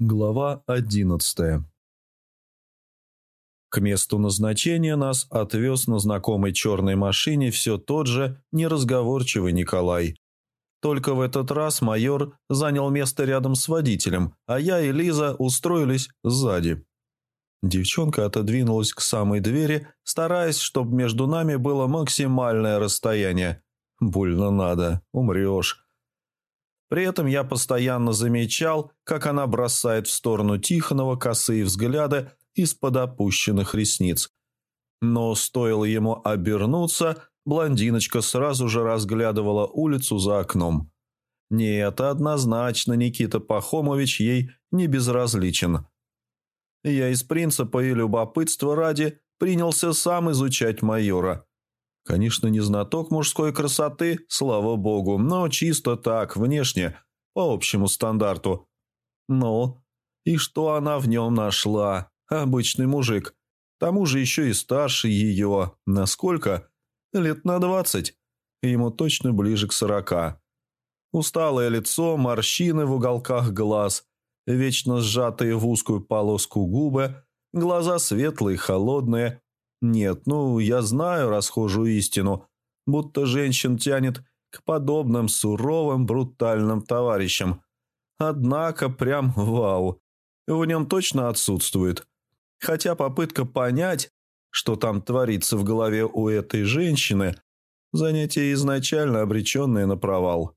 Глава одиннадцатая К месту назначения нас отвез на знакомой черной машине все тот же неразговорчивый Николай. Только в этот раз майор занял место рядом с водителем, а я и Лиза устроились сзади. Девчонка отодвинулась к самой двери, стараясь, чтобы между нами было максимальное расстояние. Больно надо, умрешь. При этом я постоянно замечал, как она бросает в сторону Тихонова косые взгляды из-под опущенных ресниц. Но стоило ему обернуться, блондиночка сразу же разглядывала улицу за окном. Нет, однозначно Никита Пахомович ей не безразличен. Я из принципа и любопытства ради принялся сам изучать майора. Конечно, не знаток мужской красоты, слава богу, но чисто так, внешне, по общему стандарту. Ну, и что она в нем нашла? Обычный мужик. К тому же еще и старше ее. Насколько? Лет на двадцать. Ему точно ближе к сорока. Усталое лицо, морщины в уголках глаз – вечно сжатые в узкую полоску губы, глаза светлые, холодные. Нет, ну, я знаю расхожую истину, будто женщин тянет к подобным суровым, брутальным товарищам. Однако прям вау, в нем точно отсутствует. Хотя попытка понять, что там творится в голове у этой женщины, занятие изначально обреченное на провал.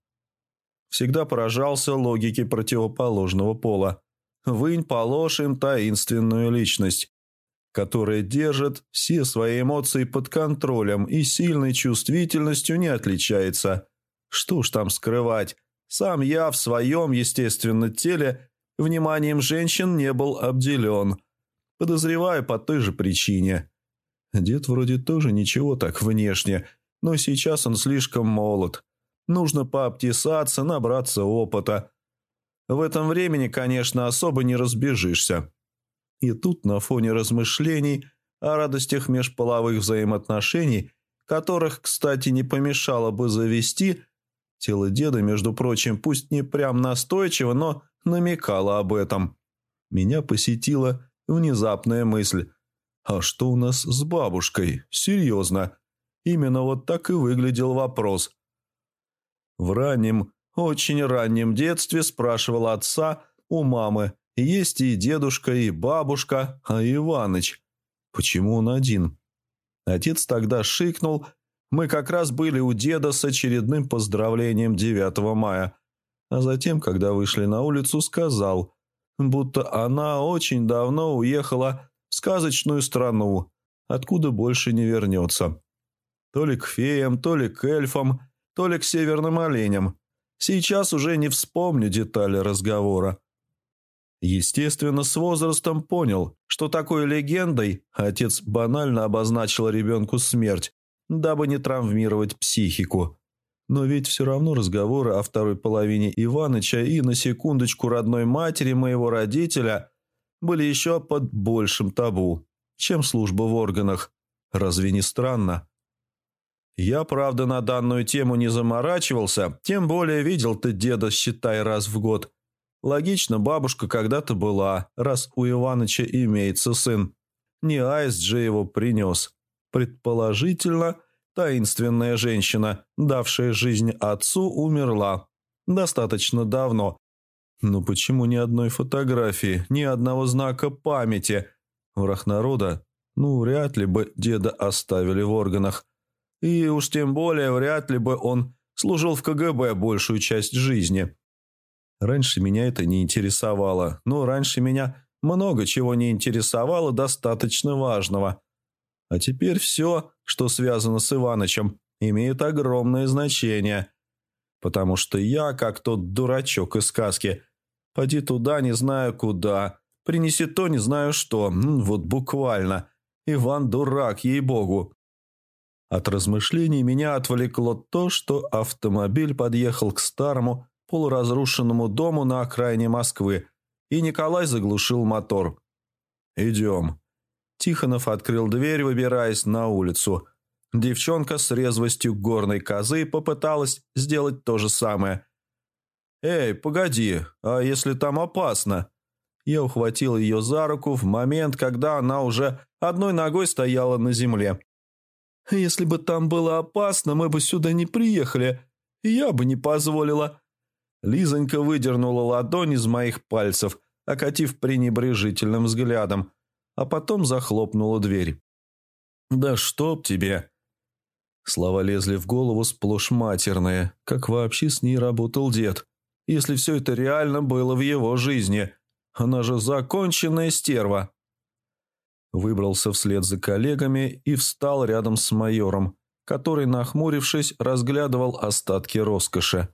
Всегда поражался логике противоположного пола. Вынь положь таинственную личность, которая держит все свои эмоции под контролем и сильной чувствительностью не отличается. Что ж там скрывать, сам я в своем, естественно, теле вниманием женщин не был обделен. Подозреваю по той же причине. Дед вроде тоже ничего так внешне, но сейчас он слишком молод. Нужно пообтесаться, набраться опыта. В этом времени, конечно, особо не разбежишься. И тут на фоне размышлений о радостях межполовых взаимоотношений, которых, кстати, не помешало бы завести, тело деда, между прочим, пусть не прям настойчиво, но намекало об этом. Меня посетила внезапная мысль. А что у нас с бабушкой? Серьезно. Именно вот так и выглядел вопрос. В раннем, очень раннем детстве спрашивал отца у мамы, есть и дедушка, и бабушка, а Иваныч. Почему он один? Отец тогда шикнул. Мы как раз были у деда с очередным поздравлением 9 мая. А затем, когда вышли на улицу, сказал, будто она очень давно уехала в сказочную страну, откуда больше не вернется. То ли к феям, то ли к эльфам, то ли к северным оленям. Сейчас уже не вспомню детали разговора. Естественно, с возрастом понял, что такой легендой отец банально обозначил ребенку смерть, дабы не травмировать психику. Но ведь все равно разговоры о второй половине Иваныча и, на секундочку, родной матери моего родителя были еще под большим табу, чем служба в органах. Разве не странно? Я, правда, на данную тему не заморачивался, тем более видел ты деда, считай, раз в год. Логично, бабушка когда-то была, раз у Иваныча имеется сын. Не аист же его принес. Предположительно, таинственная женщина, давшая жизнь отцу, умерла. Достаточно давно. Но почему ни одной фотографии, ни одного знака памяти? Враг народа? Ну, вряд ли бы деда оставили в органах. И уж тем более вряд ли бы он служил в КГБ большую часть жизни. Раньше меня это не интересовало, но раньше меня много чего не интересовало достаточно важного. А теперь все, что связано с Иванычем, имеет огромное значение. Потому что я, как тот дурачок из сказки, поди туда не знаю куда, принеси то не знаю что, вот буквально. Иван дурак, ей-богу. От размышлений меня отвлекло то, что автомобиль подъехал к старому полуразрушенному дому на окраине Москвы, и Николай заглушил мотор. «Идем». Тихонов открыл дверь, выбираясь на улицу. Девчонка с резвостью горной козы попыталась сделать то же самое. «Эй, погоди, а если там опасно?» Я ухватил ее за руку в момент, когда она уже одной ногой стояла на земле. «Если бы там было опасно, мы бы сюда не приехали. Я бы не позволила». Лизонька выдернула ладонь из моих пальцев, окатив пренебрежительным взглядом, а потом захлопнула дверь. «Да чтоб тебе!» Слова лезли в голову сплошь матерные, как вообще с ней работал дед. Если все это реально было в его жизни, она же законченная стерва. Выбрался вслед за коллегами и встал рядом с майором, который, нахмурившись, разглядывал остатки роскоши.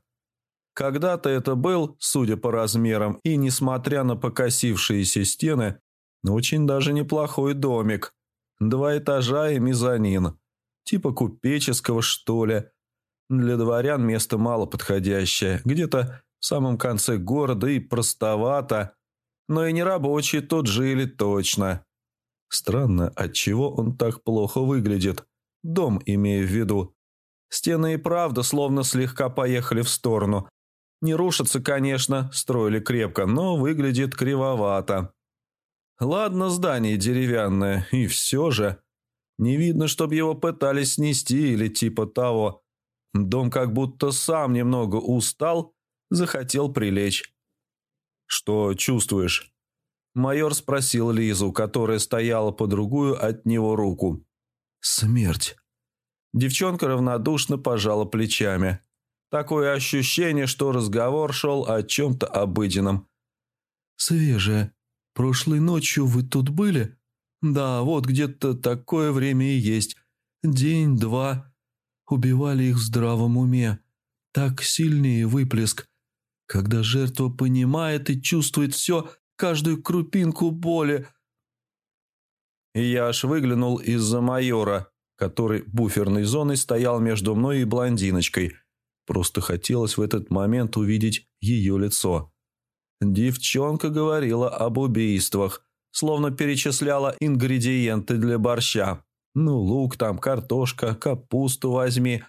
Когда-то это был, судя по размерам и несмотря на покосившиеся стены, очень даже неплохой домик. Два этажа и мезонин. Типа купеческого, что ли. Для дворян место мало подходящее. Где-то в самом конце города и простовато. Но и не рабочие тут жили точно. Странно, отчего он так плохо выглядит. Дом имею в виду. Стены и правда словно слегка поехали в сторону. Не рушатся, конечно, строили крепко, но выглядит кривовато. Ладно, здание деревянное, и все же. Не видно, чтобы его пытались снести или типа того. Дом как будто сам немного устал, захотел прилечь. «Что чувствуешь?» Майор спросил Лизу, которая стояла по другую от него руку. «Смерть». Девчонка равнодушно пожала плечами. Такое ощущение, что разговор шел о чем-то обыденном. «Свежая. Прошлой ночью вы тут были?» «Да, вот где-то такое время и есть. День-два. Убивали их в здравом уме. Так сильный выплеск. Когда жертва понимает и чувствует все, каждую крупинку боли. Я аж выглянул из-за майора, который буферной зоной стоял между мной и блондиночкой. Просто хотелось в этот момент увидеть ее лицо. Девчонка говорила об убийствах, словно перечисляла ингредиенты для борща. Ну, лук там, картошка, капусту возьми.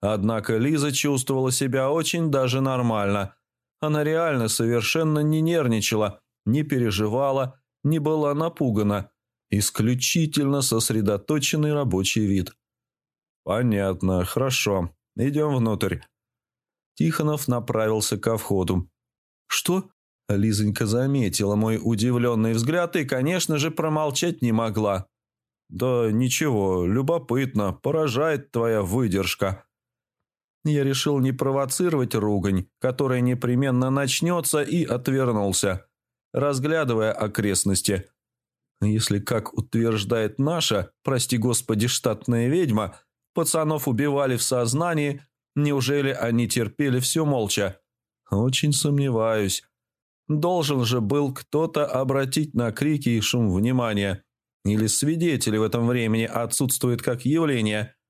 Однако Лиза чувствовала себя очень даже нормально – она реально совершенно не нервничала, не переживала, не была напугана. Исключительно сосредоточенный рабочий вид. «Понятно, хорошо. Идем внутрь». Тихонов направился ко входу. «Что?» Лизонька заметила мой удивленный взгляд и, конечно же, промолчать не могла. «Да ничего, любопытно, поражает твоя выдержка», я решил не провоцировать ругань, которая непременно начнется, и отвернулся, разглядывая окрестности. Если, как утверждает наша, прости господи, штатная ведьма, пацанов убивали в сознании, неужели они терпели все молча? Очень сомневаюсь. Должен же был кто-то обратить на крики и шум внимания. Или свидетели в этом времени отсутствуют как явление –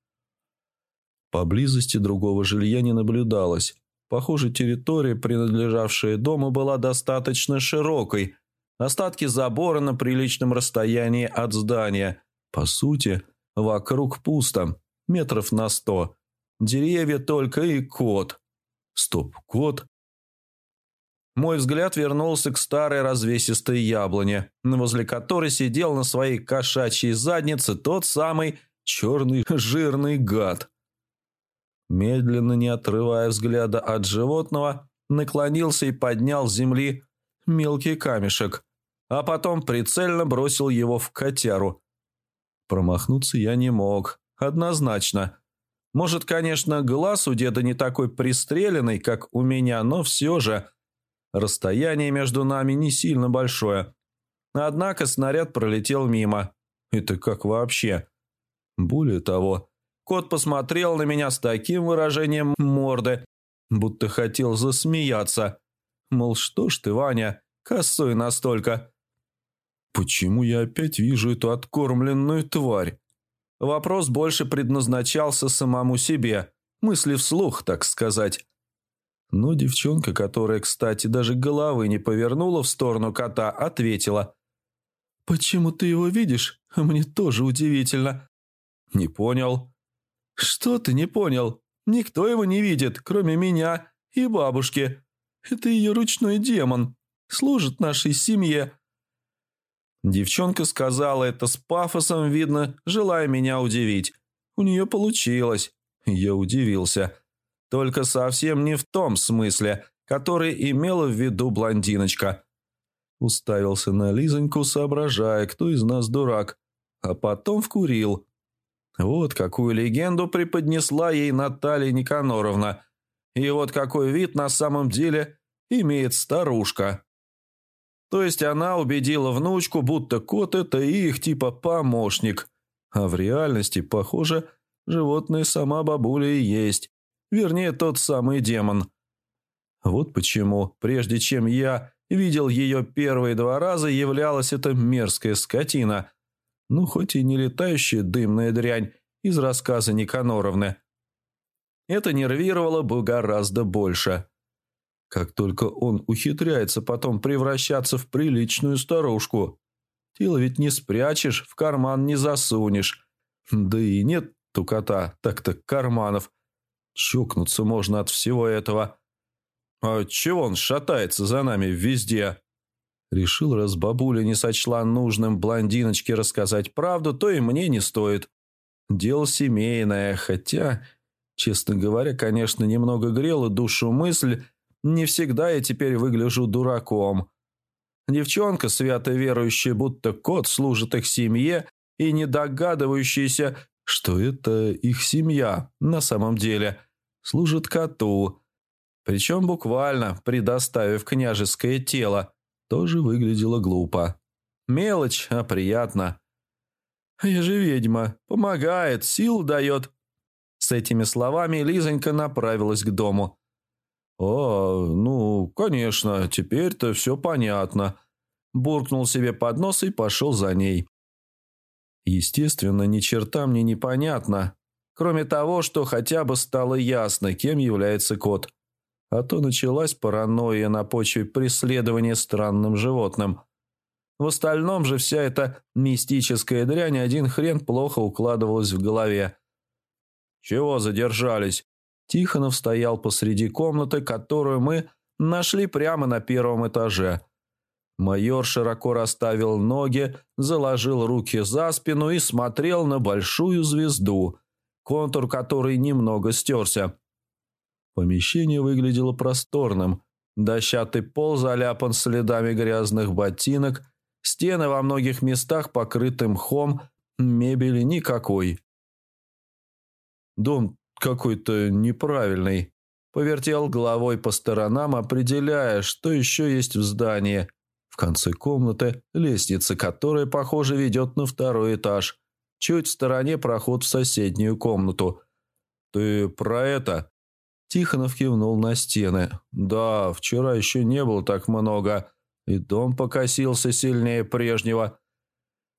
Поблизости другого жилья не наблюдалось. Похоже, территория, принадлежавшая дому, была достаточно широкой. Остатки забора на приличном расстоянии от здания. По сути, вокруг пусто, метров на сто. Деревья только и кот. Стоп, кот? Мой взгляд вернулся к старой развесистой яблоне, возле которой сидел на своей кошачьей заднице тот самый черный жирный гад. Медленно, не отрывая взгляда от животного, наклонился и поднял с земли мелкий камешек, а потом прицельно бросил его в котяру. Промахнуться я не мог, однозначно. Может, конечно, глаз у деда не такой пристреленный, как у меня, но все же расстояние между нами не сильно большое. Однако снаряд пролетел мимо. Это как вообще? Более того, Кот посмотрел на меня с таким выражением морды, будто хотел засмеяться. Мол, что ж ты, Ваня, косой настолько. Почему я опять вижу эту откормленную тварь? Вопрос больше предназначался самому себе, мысли вслух, так сказать. Но девчонка, которая, кстати, даже головы не повернула в сторону кота, ответила. «Почему ты его видишь? Мне тоже удивительно». «Не понял». «Что ты не понял? Никто его не видит, кроме меня и бабушки. Это ее ручной демон. служит нашей семье». Девчонка сказала это с пафосом, видно, желая меня удивить. У нее получилось. Я удивился. Только совсем не в том смысле, который имела в виду блондиночка. Уставился на Лизоньку, соображая, кто из нас дурак, а потом вкурил. Вот какую легенду преподнесла ей Наталья Никаноровна. И вот какой вид на самом деле имеет старушка. То есть она убедила внучку, будто кот – это их типа помощник. А в реальности, похоже, животное сама бабуля и есть. Вернее, тот самый демон. Вот почему, прежде чем я видел ее первые два раза, являлась эта мерзкая скотина. Ну, хоть и не летающая дымная дрянь из рассказа Никаноровны. Это нервировало бы гораздо больше. Как только он ухитряется потом превращаться в приличную старушку. Тело ведь не спрячешь, в карман не засунешь. Да и нет у кота так-то карманов. Чокнуться можно от всего этого. А чего он шатается за нами везде? Решил, раз бабуля не сочла нужным блондиночке рассказать правду, то и мне не стоит. Дело семейное, хотя, честно говоря, конечно, немного грела душу мысль, не всегда я теперь выгляжу дураком. Девчонка, свято верующая, будто кот служит их семье, и не догадывающаяся, что это их семья на самом деле, служит коту. Причем буквально, предоставив княжеское тело, тоже выглядело глупо. Мелочь, а приятно. «Я же ведьма. Помогает, сил дает». С этими словами Лизонька направилась к дому. «О, ну, конечно, теперь-то все понятно». Буркнул себе под нос и пошел за ней. Естественно, ни черта мне непонятно, кроме того, что хотя бы стало ясно, кем является кот. А то началась паранойя на почве преследования странным животным. В остальном же вся эта мистическая дрянь один хрен плохо укладывалась в голове. «Чего задержались?» Тихонов стоял посреди комнаты, которую мы нашли прямо на первом этаже. Майор широко расставил ноги, заложил руки за спину и смотрел на большую звезду, контур которой немного стерся. Помещение выглядело просторным. Дощатый пол заляпан следами грязных ботинок, стены во многих местах покрыты мхом, мебели никакой. Дом какой-то неправильный. Повертел головой по сторонам, определяя, что еще есть в здании. В конце комнаты лестница, которая, похоже, ведет на второй этаж. Чуть в стороне проход в соседнюю комнату. «Ты про это?» Тихонов кивнул на стены. «Да, вчера еще не было так много, и дом покосился сильнее прежнего».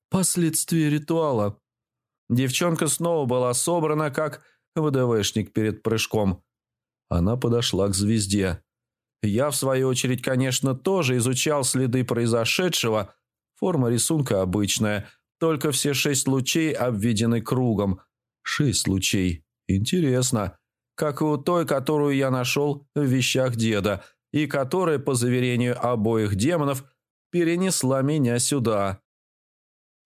«Последствия ритуала». Девчонка снова была собрана, как ВДВшник перед прыжком. Она подошла к звезде. Я, в свою очередь, конечно, тоже изучал следы произошедшего. Форма рисунка обычная, только все шесть лучей обведены кругом. Шесть лучей. Интересно. Как и у той, которую я нашел в вещах деда, и которая, по заверению обоих демонов, перенесла меня сюда.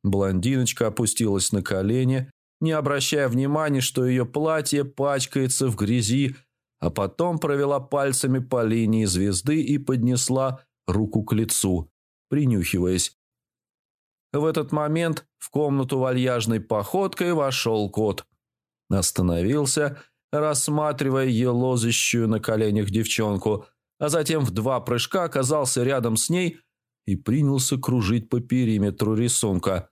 Блондиночка опустилась на колени, не обращая внимания, что ее платье пачкается в грязи, а потом провела пальцами по линии звезды и поднесла руку к лицу, принюхиваясь. В этот момент в комнату вальяжной походкой вошел кот. Остановился, рассматривая елозящую на коленях девчонку, а затем в два прыжка оказался рядом с ней и принялся кружить по периметру рисунка.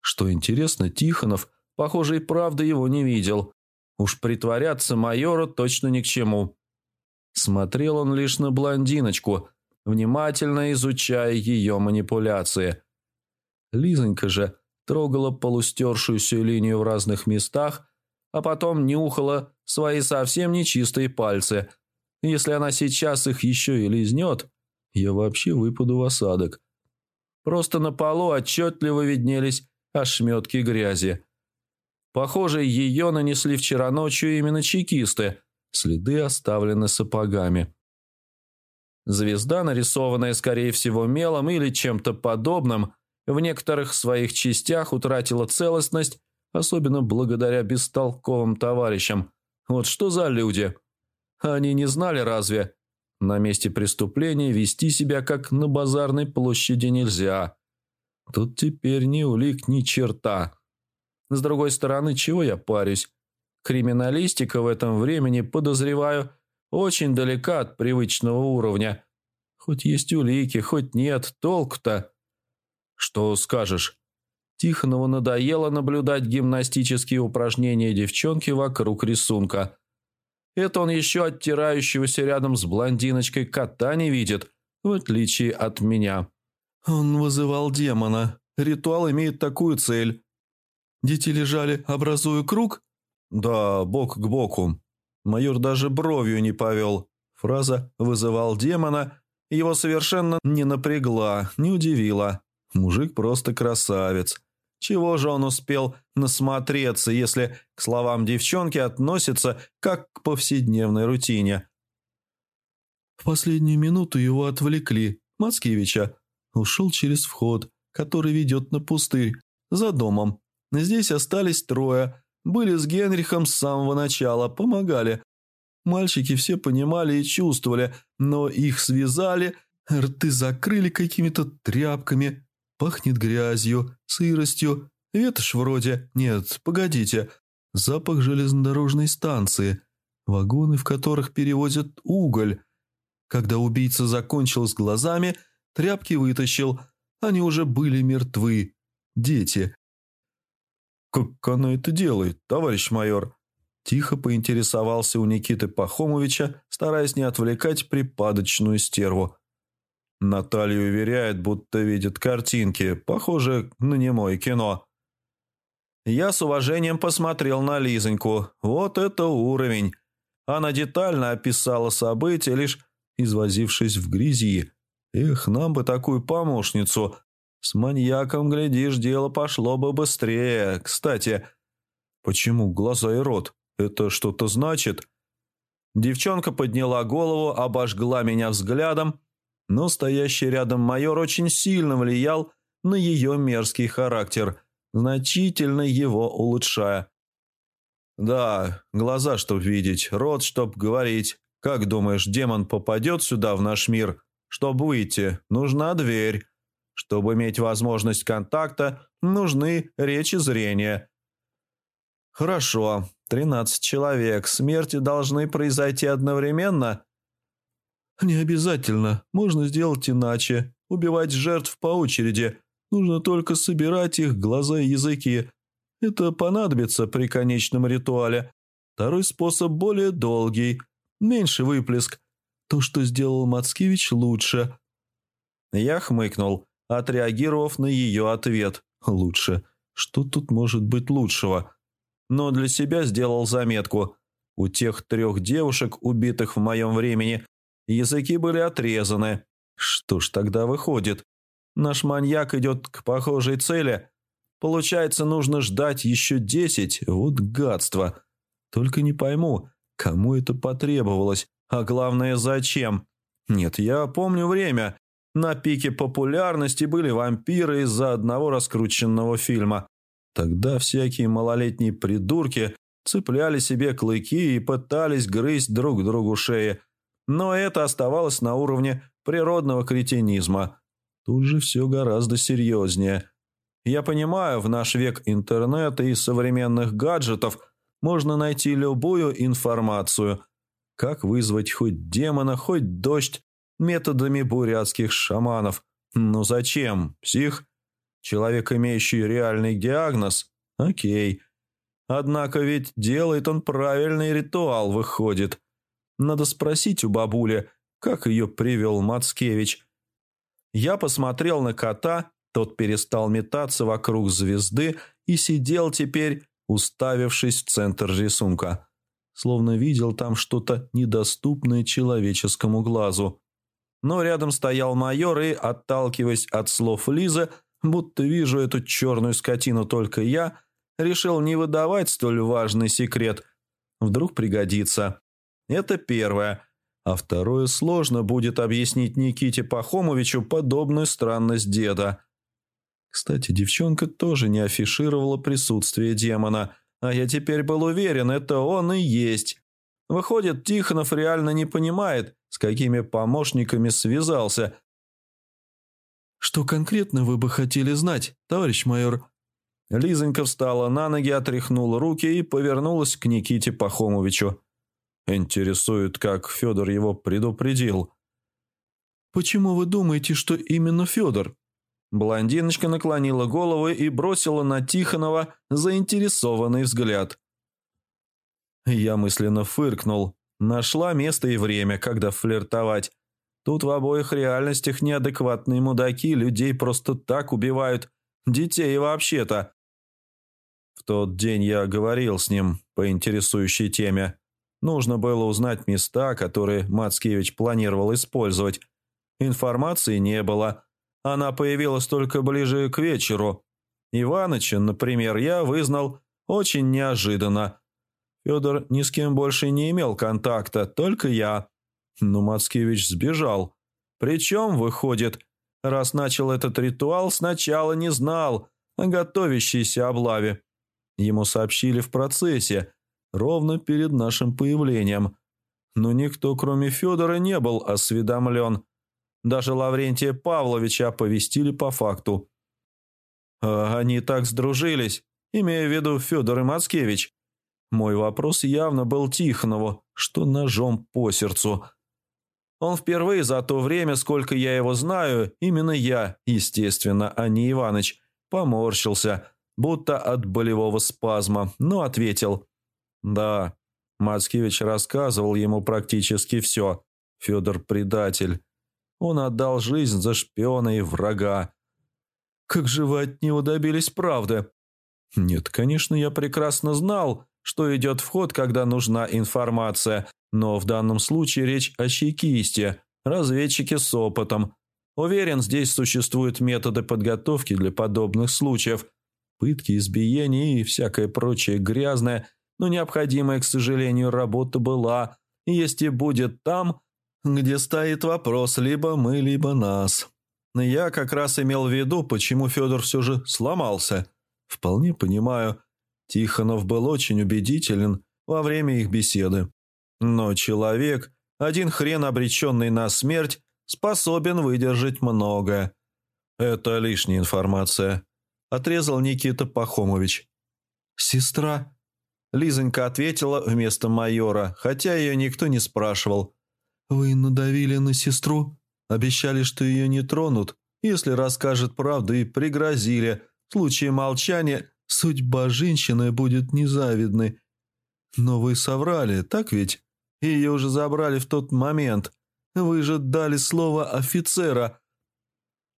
Что интересно, Тихонов – Похоже, и правда его не видел. Уж притворяться майору точно ни к чему. Смотрел он лишь на блондиночку, внимательно изучая ее манипуляции. Лизонька же трогала полустершуюся линию в разных местах, а потом нюхала свои совсем нечистые пальцы. Если она сейчас их еще и лизнет, я вообще выпаду в осадок. Просто на полу отчетливо виднелись ошметки грязи. Похоже, ее нанесли вчера ночью именно чекисты. Следы оставлены сапогами. Звезда, нарисованная, скорее всего, мелом или чем-то подобным, в некоторых своих частях утратила целостность, особенно благодаря бестолковым товарищам. Вот что за люди? Они не знали разве? На месте преступления вести себя как на базарной площади нельзя. Тут теперь ни улик, ни черта. С другой стороны, чего я парюсь? Криминалистика в этом времени, подозреваю, очень далека от привычного уровня. Хоть есть улики, хоть нет, толк-то. Что скажешь? Тихонову надоело наблюдать гимнастические упражнения девчонки вокруг рисунка. Это он еще оттирающегося рядом с блондиночкой кота не видит, в отличие от меня. Он вызывал демона. Ритуал имеет такую цель. Дети лежали, образуя круг? Да, бок к боку. Майор даже бровью не повел. Фраза «вызывал демона» его совершенно не напрягла, не удивила. Мужик просто красавец. Чего же он успел насмотреться, если к словам девчонки относится как к повседневной рутине? В последнюю минуту его отвлекли. Мацкевича ушел через вход, который ведет на пустырь, за домом. Здесь остались трое. Были с Генрихом с самого начала, помогали. Мальчики все понимали и чувствовали, но их связали, рты закрыли какими-то тряпками. Пахнет грязью, сыростью. Ветошь вроде... Нет, погодите. Запах железнодорожной станции. Вагоны, в которых перевозят уголь. Когда убийца закончил с глазами, тряпки вытащил. Они уже были мертвы. Дети. «Как она это делает, товарищ майор?» Тихо поинтересовался у Никиты Пахомовича, стараясь не отвлекать припадочную стерву. Наталья уверяет, будто видит картинки, похожие на немое кино. Я с уважением посмотрел на Лизоньку. Вот это уровень. Она детально описала события, лишь извозившись в грязи. Эх, нам бы такую помощницу. С маньяком, глядишь, дело пошло бы быстрее. Кстати, почему глаза и рот? Это что-то значит? Девчонка подняла голову, обожгла меня взглядом но стоящий рядом майор очень сильно влиял на ее мерзкий характер, значительно его улучшая. «Да, глаза, чтоб видеть, рот, чтоб говорить. Как думаешь, демон попадет сюда, в наш мир? Чтобы выйти, нужна дверь. Чтобы иметь возможность контакта, нужны речь и зрение». «Хорошо, тринадцать человек. Смерти должны произойти одновременно?» «Не обязательно. Можно сделать иначе. Убивать жертв по очереди. Нужно только собирать их глаза и языки. Это понадобится при конечном ритуале. Второй способ более долгий. Меньше выплеск. То, что сделал Мацкевич, лучше». Я хмыкнул, отреагировав на ее ответ. «Лучше. Что тут может быть лучшего?» Но для себя сделал заметку. У тех трех девушек, убитых в моем времени, Языки были отрезаны. Что ж тогда выходит? Наш маньяк идет к похожей цели. Получается, нужно ждать еще десять. Вот гадство. Только не пойму, кому это потребовалось, а главное, зачем. Нет, я помню время. На пике популярности были вампиры из-за одного раскрученного фильма. Тогда всякие малолетние придурки цепляли себе клыки и пытались грызть друг другу шеи. Но это оставалось на уровне природного кретинизма. Тут же все гораздо серьезнее. Я понимаю, в наш век интернета и современных гаджетов можно найти любую информацию. Как вызвать хоть демона, хоть дождь методами бурятских шаманов. Но зачем? Псих? Человек, имеющий реальный диагноз? Окей. Однако ведь делает он правильный ритуал, выходит. Надо спросить у бабули, как ее привел Мацкевич. Я посмотрел на кота, тот перестал метаться вокруг звезды и сидел теперь, уставившись в центр рисунка. Словно видел там что-то недоступное человеческому глазу. Но рядом стоял майор и, отталкиваясь от слов Лизы, будто вижу эту черную скотину только я, решил не выдавать столь важный секрет. Вдруг пригодится. Это первое. а второе сложно будет объяснить Никите Пахомовичу подобную странность деда. Кстати, девчонка тоже не афишировала присутствие демона, а я теперь был уверен, это он и есть. Выходит, Тихонов реально не понимает, с какими помощниками связался. «Что конкретно вы бы хотели знать, товарищ майор?» Лизонька встала на ноги, отряхнула руки и повернулась к Никите Пахомовичу. Интересует, как Федор его предупредил. «Почему вы думаете, что именно Федор?» Блондиночка наклонила голову и бросила на Тихонова заинтересованный взгляд. Я мысленно фыркнул. Нашла место и время, когда флиртовать. Тут в обоих реальностях неадекватные мудаки людей просто так убивают. Детей вообще-то. В тот день я говорил с ним по интересующей теме. Нужно было узнать места, которые Мацкевич планировал использовать. Информации не было. Она появилась только ближе к вечеру. Иваныча, например, я вызнал очень неожиданно. Федор ни с кем больше не имел контакта, только я. Но Мацкевич сбежал. Причем, выходит, раз начал этот ритуал, сначала не знал о готовящейся облаве. Ему сообщили в процессе – ровно перед нашим появлением. Но никто, кроме Федора, не был осведомлен. Даже Лаврентия Павловича оповестили по факту. А они так сдружились, имея в виду Федор и Мацкевич. Мой вопрос явно был Тихонову, что ножом по сердцу. Он впервые за то время, сколько я его знаю, именно я, естественно, а не Иваныч, поморщился, будто от болевого спазма, но ответил. Да, Мацкевич рассказывал ему практически все. Федор предатель. Он отдал жизнь за шпиона и врага. Как же вы от него добились правды? Нет, конечно, я прекрасно знал, что идет в ход, когда нужна информация, но в данном случае речь о чекисте, разведчике с опытом. Уверен, здесь существуют методы подготовки для подобных случаев. Пытки, избиения и всякое прочее грязное – но необходимая, к сожалению, работа была, есть и будет там, где стоит вопрос либо мы, либо нас. Я как раз имел в виду, почему Федор все же сломался. Вполне понимаю, Тихонов был очень убедителен во время их беседы. Но человек, один хрен обреченный на смерть, способен выдержать многое. Это лишняя информация, отрезал Никита Пахомович. «Сестра?» Лизонька ответила вместо майора, хотя ее никто не спрашивал. «Вы надавили на сестру? Обещали, что ее не тронут, если расскажет правду и пригрозили. В случае молчания судьба женщины будет незавидной. Но вы соврали, так ведь? Ее уже забрали в тот момент. Вы же дали слово офицера».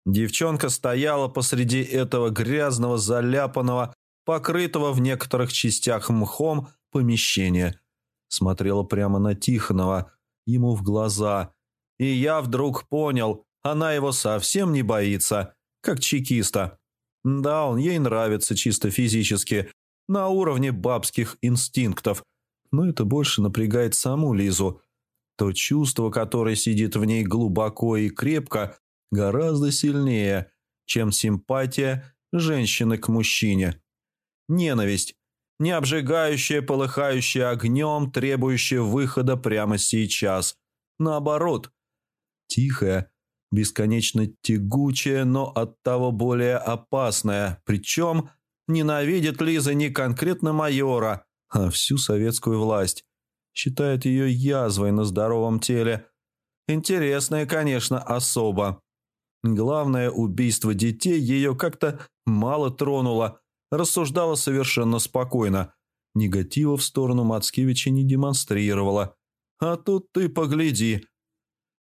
Девчонка стояла посреди этого грязного, заляпанного, покрытого в некоторых частях мхом помещения. Смотрела прямо на Тихонова, ему в глаза. И я вдруг понял, она его совсем не боится, как чекиста. Да, он ей нравится чисто физически, на уровне бабских инстинктов, но это больше напрягает саму Лизу. То чувство, которое сидит в ней глубоко и крепко, гораздо сильнее, чем симпатия женщины к мужчине. Ненависть. Не обжигающая, полыхающая огнем, требующая выхода прямо сейчас. Наоборот. Тихая, бесконечно тягучая, но оттого более опасная. Причем ненавидит Лиза не конкретно майора, а всю советскую власть. Считает ее язвой на здоровом теле. Интересная, конечно, особа. Главное, убийство детей ее как-то мало тронуло – рассуждала совершенно спокойно. Негатива в сторону Мацкевича не демонстрировала. А тут ты погляди.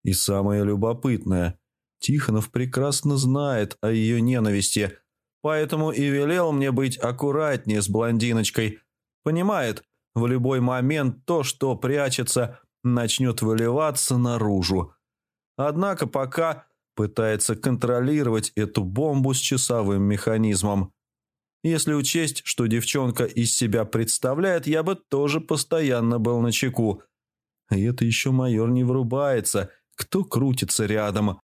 И самое любопытное, Тихонов прекрасно знает о ее ненависти, поэтому и велел мне быть аккуратнее с блондиночкой. Понимает, в любой момент то, что прячется, начнет выливаться наружу. Однако пока пытается контролировать эту бомбу с часовым механизмом. Если учесть, что девчонка из себя представляет, я бы тоже постоянно был на чеку. И это еще майор не врубается, кто крутится рядом.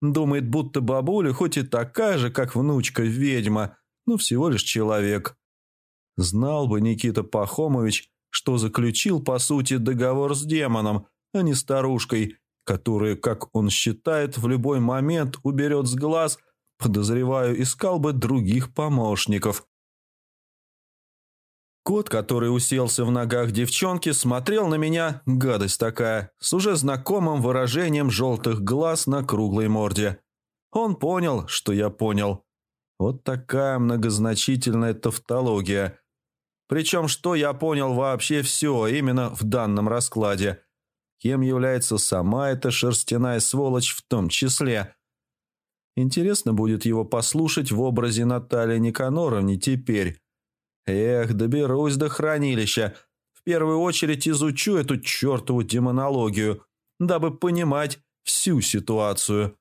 Думает, будто бабуля хоть и такая же, как внучка-ведьма, но всего лишь человек. Знал бы Никита Пахомович, что заключил, по сути, договор с демоном, а не старушкой, которая, как он считает, в любой момент уберет с глаз, подозреваю, искал бы других помощников. Кот, который уселся в ногах девчонки, смотрел на меня, гадость такая, с уже знакомым выражением желтых глаз на круглой морде. Он понял, что я понял. Вот такая многозначительная тавтология. Причем, что я понял вообще все именно в данном раскладе. Кем является сама эта шерстяная сволочь в том числе. Интересно будет его послушать в образе Натальи Никаноровны теперь. Эх, доберусь до хранилища. В первую очередь изучу эту чертову демонологию, дабы понимать всю ситуацию.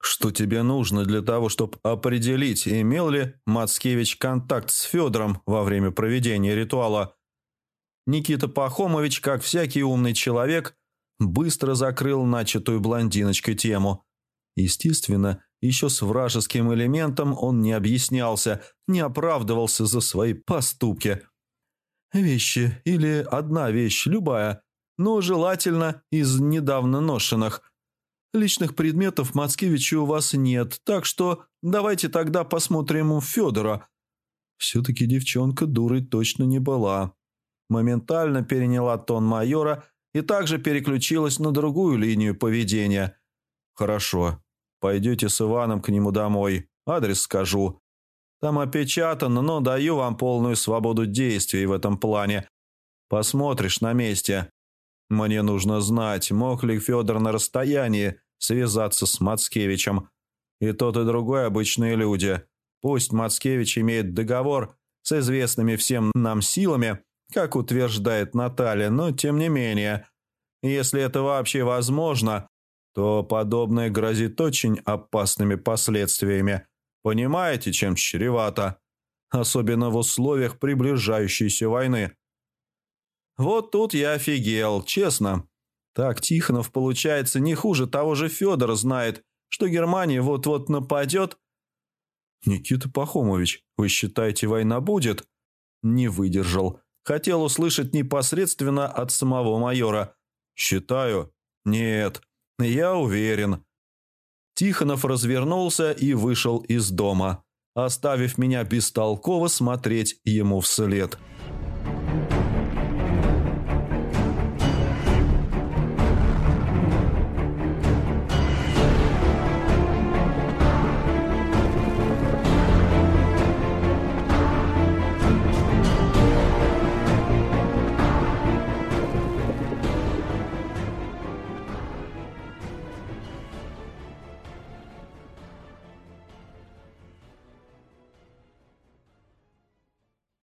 Что тебе нужно для того, чтобы определить, имел ли Мацкевич контакт с Федором во время проведения ритуала? Никита Пахомович, как всякий умный человек, быстро закрыл начатую блондиночкой тему. Естественно, еще с вражеским элементом он не объяснялся, не оправдывался за свои поступки. Вещи или одна вещь, любая, но желательно из недавно ношенных. Личных предметов Мацкевича у вас нет, так что давайте тогда посмотрим у Федора. Все-таки девчонка дурой точно не была. Моментально переняла тон майора и также переключилась на другую линию поведения. «Хорошо, Пойдете с Иваном к нему домой. Адрес скажу. Там опечатано, но даю вам полную свободу действий в этом плане. Посмотришь на месте. Мне нужно знать, мог ли Федор на расстоянии связаться с Мацкевичем. И тот, и другой обычные люди. Пусть Мацкевич имеет договор с известными всем нам силами, как утверждает Наталья, но тем не менее, если это вообще возможно, то подобное грозит очень опасными последствиями. Понимаете, чем чревато? Особенно в условиях приближающейся войны. Вот тут я офигел, честно. Так Тихонов, получается, не хуже того же Федора знает, что Германия вот-вот нападет. «Никита Пахомович, вы считаете, война будет?» Не выдержал. Хотел услышать непосредственно от самого майора. «Считаю. Нет. «Я уверен». Тихонов развернулся и вышел из дома, оставив меня бестолково смотреть ему вслед.